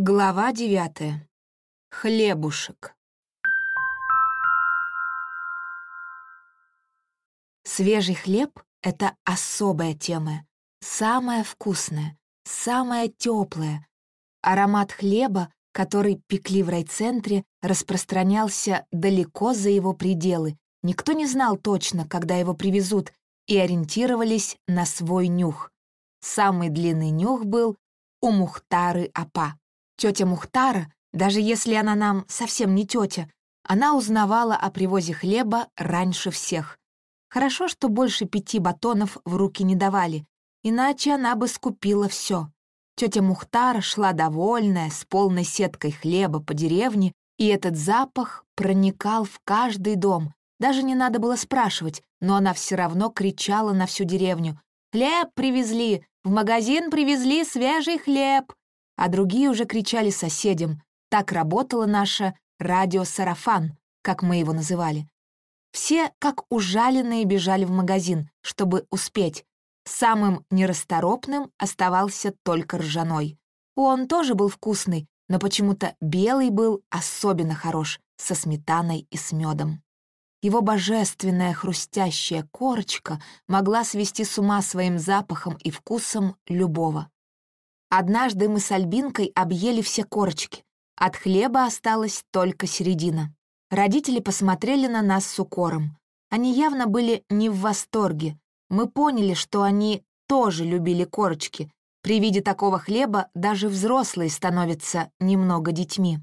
Глава девятая. Хлебушек. Свежий хлеб — это особая тема, самая вкусная, самая теплая. Аромат хлеба, который пекли в райцентре, распространялся далеко за его пределы. Никто не знал точно, когда его привезут, и ориентировались на свой нюх. Самый длинный нюх был у Мухтары Апа. Тетя Мухтара, даже если она нам совсем не тетя, она узнавала о привозе хлеба раньше всех. Хорошо, что больше пяти батонов в руки не давали, иначе она бы скупила все. Тетя Мухтара шла довольная, с полной сеткой хлеба по деревне, и этот запах проникал в каждый дом. Даже не надо было спрашивать, но она все равно кричала на всю деревню. «Хлеб привезли! В магазин привезли свежий хлеб!» А другие уже кричали соседям. Так работало наше радиосарафан, как мы его называли. Все, как ужаленные, бежали в магазин, чтобы успеть. Самым нерасторопным оставался только ржаной. Он тоже был вкусный, но почему-то белый был особенно хорош, со сметаной и с медом. Его божественная хрустящая корочка могла свести с ума своим запахом и вкусом любого. Однажды мы с Альбинкой объели все корочки. От хлеба осталась только середина. Родители посмотрели на нас с укором. Они явно были не в восторге. Мы поняли, что они тоже любили корочки. При виде такого хлеба даже взрослые становятся немного детьми.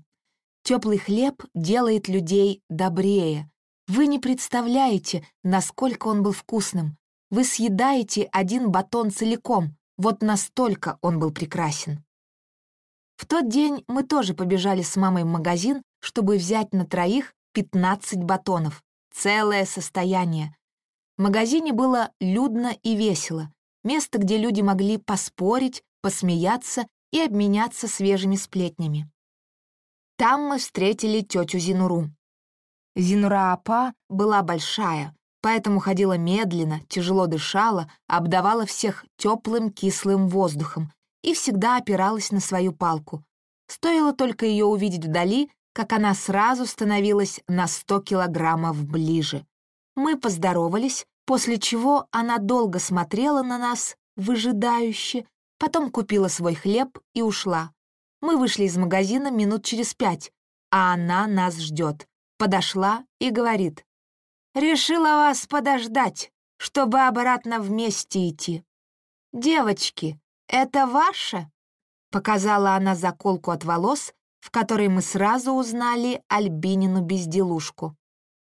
Теплый хлеб делает людей добрее. Вы не представляете, насколько он был вкусным. Вы съедаете один батон целиком, вот настолько он был прекрасен. В тот день мы тоже побежали с мамой в магазин, чтобы взять на троих 15 батонов. Целое состояние. В магазине было людно и весело. Место, где люди могли поспорить, посмеяться и обменяться свежими сплетнями. Там мы встретили тетю Зинуру. Зинура Апа была большая, поэтому ходила медленно, тяжело дышала, обдавала всех теплым кислым воздухом и всегда опиралась на свою палку. Стоило только ее увидеть вдали, как она сразу становилась на сто килограммов ближе. Мы поздоровались, после чего она долго смотрела на нас, выжидающе, потом купила свой хлеб и ушла. Мы вышли из магазина минут через пять, а она нас ждет. Подошла и говорит, Решила вас подождать, чтобы обратно вместе идти. Девочки, это ваше?» Показала она заколку от волос, в которой мы сразу узнали Альбинину безделушку.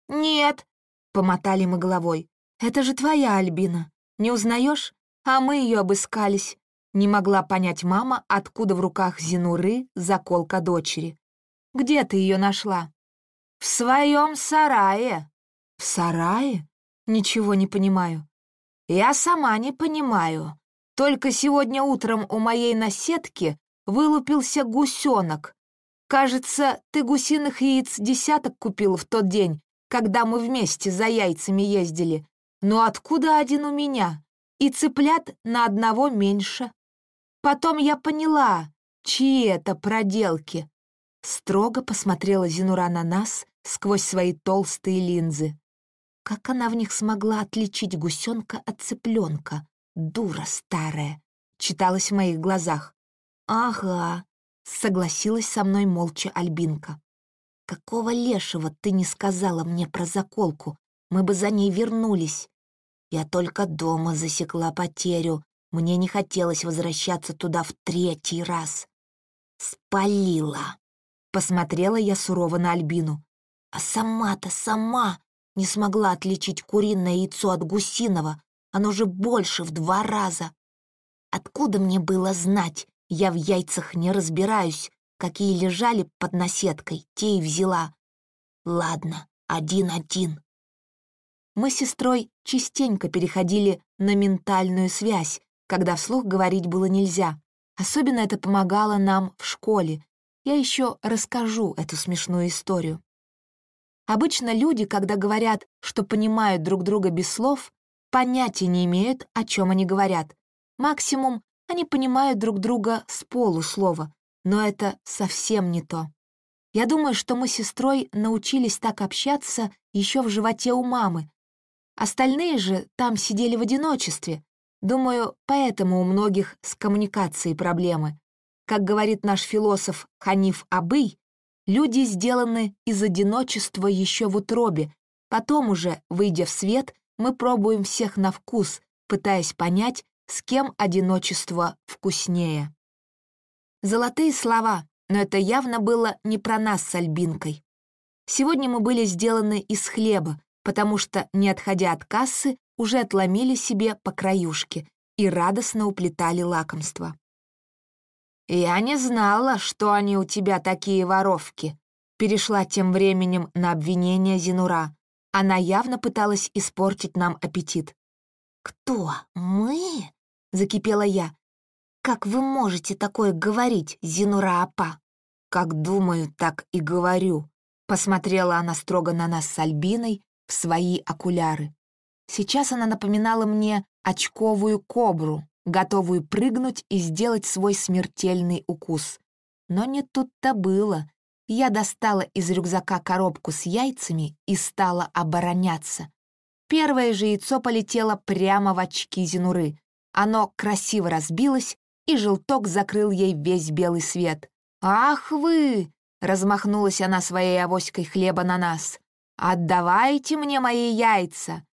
«Нет», — помотали мы головой, — «это же твоя Альбина. Не узнаешь? А мы ее обыскались». Не могла понять мама, откуда в руках Зинуры заколка дочери. «Где ты ее нашла?» «В своем сарае», «В сарае? Ничего не понимаю». «Я сама не понимаю. Только сегодня утром у моей наседки вылупился гусенок. Кажется, ты гусиных яиц десяток купил в тот день, когда мы вместе за яйцами ездили. Но откуда один у меня? И цыплят на одного меньше. Потом я поняла, чьи это проделки». Строго посмотрела Зинура на нас сквозь свои толстые линзы. Как она в них смогла отличить гусенка от цыпленка? Дура старая, читалось в моих глазах. Ага, согласилась со мной молча Альбинка. Какого лешего ты не сказала мне про заколку? Мы бы за ней вернулись. Я только дома засекла потерю. Мне не хотелось возвращаться туда в третий раз. Спалила. Посмотрела я сурово на Альбину. А сама-то сама не смогла отличить куриное яйцо от гусиного, оно же больше в два раза. Откуда мне было знать? Я в яйцах не разбираюсь, какие лежали под наседкой, те и взяла. Ладно, один-один. Мы с сестрой частенько переходили на ментальную связь, когда вслух говорить было нельзя. Особенно это помогало нам в школе. Я еще расскажу эту смешную историю. Обычно люди, когда говорят, что понимают друг друга без слов, понятия не имеют, о чем они говорят. Максимум, они понимают друг друга с полуслова, но это совсем не то. Я думаю, что мы с сестрой научились так общаться еще в животе у мамы. Остальные же там сидели в одиночестве. Думаю, поэтому у многих с коммуникацией проблемы. Как говорит наш философ Ханиф Абый, люди сделаны из одиночества еще в утробе, потом уже, выйдя в свет, мы пробуем всех на вкус, пытаясь понять, с кем одиночество вкуснее. Золотые слова, но это явно было не про нас с Альбинкой. Сегодня мы были сделаны из хлеба, потому что, не отходя от кассы, уже отломили себе по краюшке и радостно уплетали лакомство. «Я не знала, что они у тебя такие воровки», перешла тем временем на обвинение Зинура. Она явно пыталась испортить нам аппетит. «Кто? Мы?» — закипела я. «Как вы можете такое говорить, Зинура Апа?» «Как думаю, так и говорю», — посмотрела она строго на нас с Альбиной в свои окуляры. Сейчас она напоминала мне очковую кобру, готовую прыгнуть и сделать свой смертельный укус. Но не тут-то было. Я достала из рюкзака коробку с яйцами и стала обороняться. Первое же яйцо полетело прямо в очки Зинуры. Оно красиво разбилось, и желток закрыл ей весь белый свет. «Ах вы!» — размахнулась она своей авоськой хлеба на нас. «Отдавайте мне мои яйца!»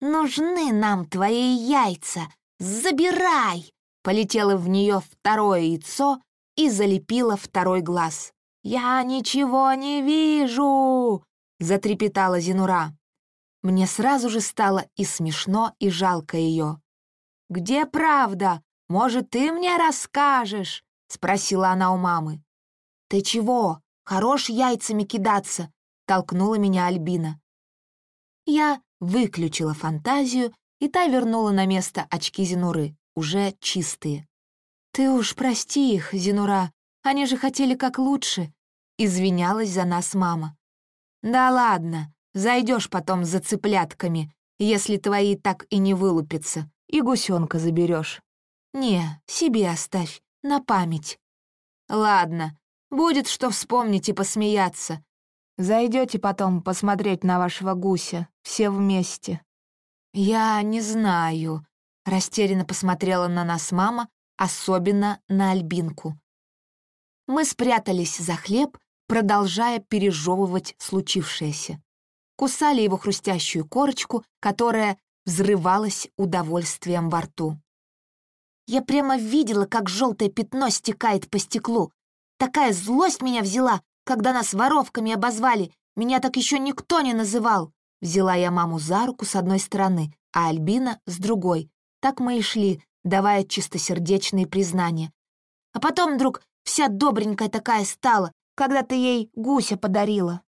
«Нужны нам твои яйца! Забирай!» Полетело в нее второе яйцо и залепило второй глаз. «Я ничего не вижу!» — затрепетала Зинура. Мне сразу же стало и смешно, и жалко ее. «Где правда? Может, ты мне расскажешь?» — спросила она у мамы. «Ты чего? Хорош яйцами кидаться!» — толкнула меня Альбина. Я выключила фантазию, и та вернула на место очки Зинуры, уже чистые. «Ты уж прости их, Зинура, они же хотели как лучше», — извинялась за нас мама. «Да ладно, зайдешь потом за цыплятками, если твои так и не вылупятся, и гусенка заберешь. Не, себе оставь, на память. Ладно, будет что вспомнить и посмеяться. Зайдете потом посмотреть на вашего гуся, все вместе. Я не знаю, растерянно посмотрела на нас мама, особенно на Альбинку. Мы спрятались за хлеб, продолжая пережевывать случившееся. Кусали его хрустящую корочку, которая взрывалась удовольствием во рту. Я прямо видела, как желтое пятно стекает по стеклу. Такая злость меня взяла, когда нас воровками обозвали. Меня так еще никто не называл. Взяла я маму за руку с одной стороны, а Альбина — с другой. Так мы и шли, давая чистосердечные признания. А потом вдруг вся добренькая такая стала, когда ты ей гуся подарила.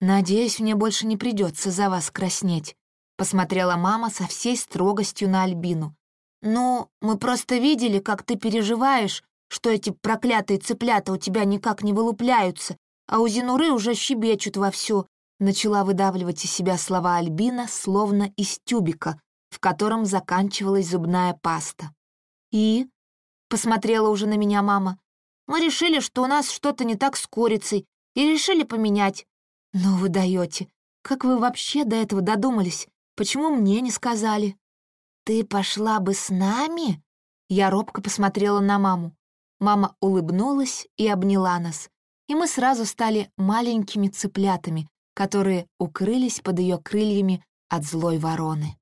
«Надеюсь, мне больше не придется за вас краснеть», — посмотрела мама со всей строгостью на Альбину. «Ну, мы просто видели, как ты переживаешь, что эти проклятые цыплята у тебя никак не вылупляются, а у Зинуры уже щебечут вовсю», начала выдавливать из себя слова Альбина, словно из тюбика, в котором заканчивалась зубная паста. «И?» — посмотрела уже на меня мама. «Мы решили, что у нас что-то не так с курицей, и решили поменять». «Ну вы даете. Как вы вообще до этого додумались? Почему мне не сказали?» «Ты пошла бы с нами?» Я робко посмотрела на маму. Мама улыбнулась и обняла нас, и мы сразу стали маленькими цыплятами, которые укрылись под ее крыльями от злой вороны.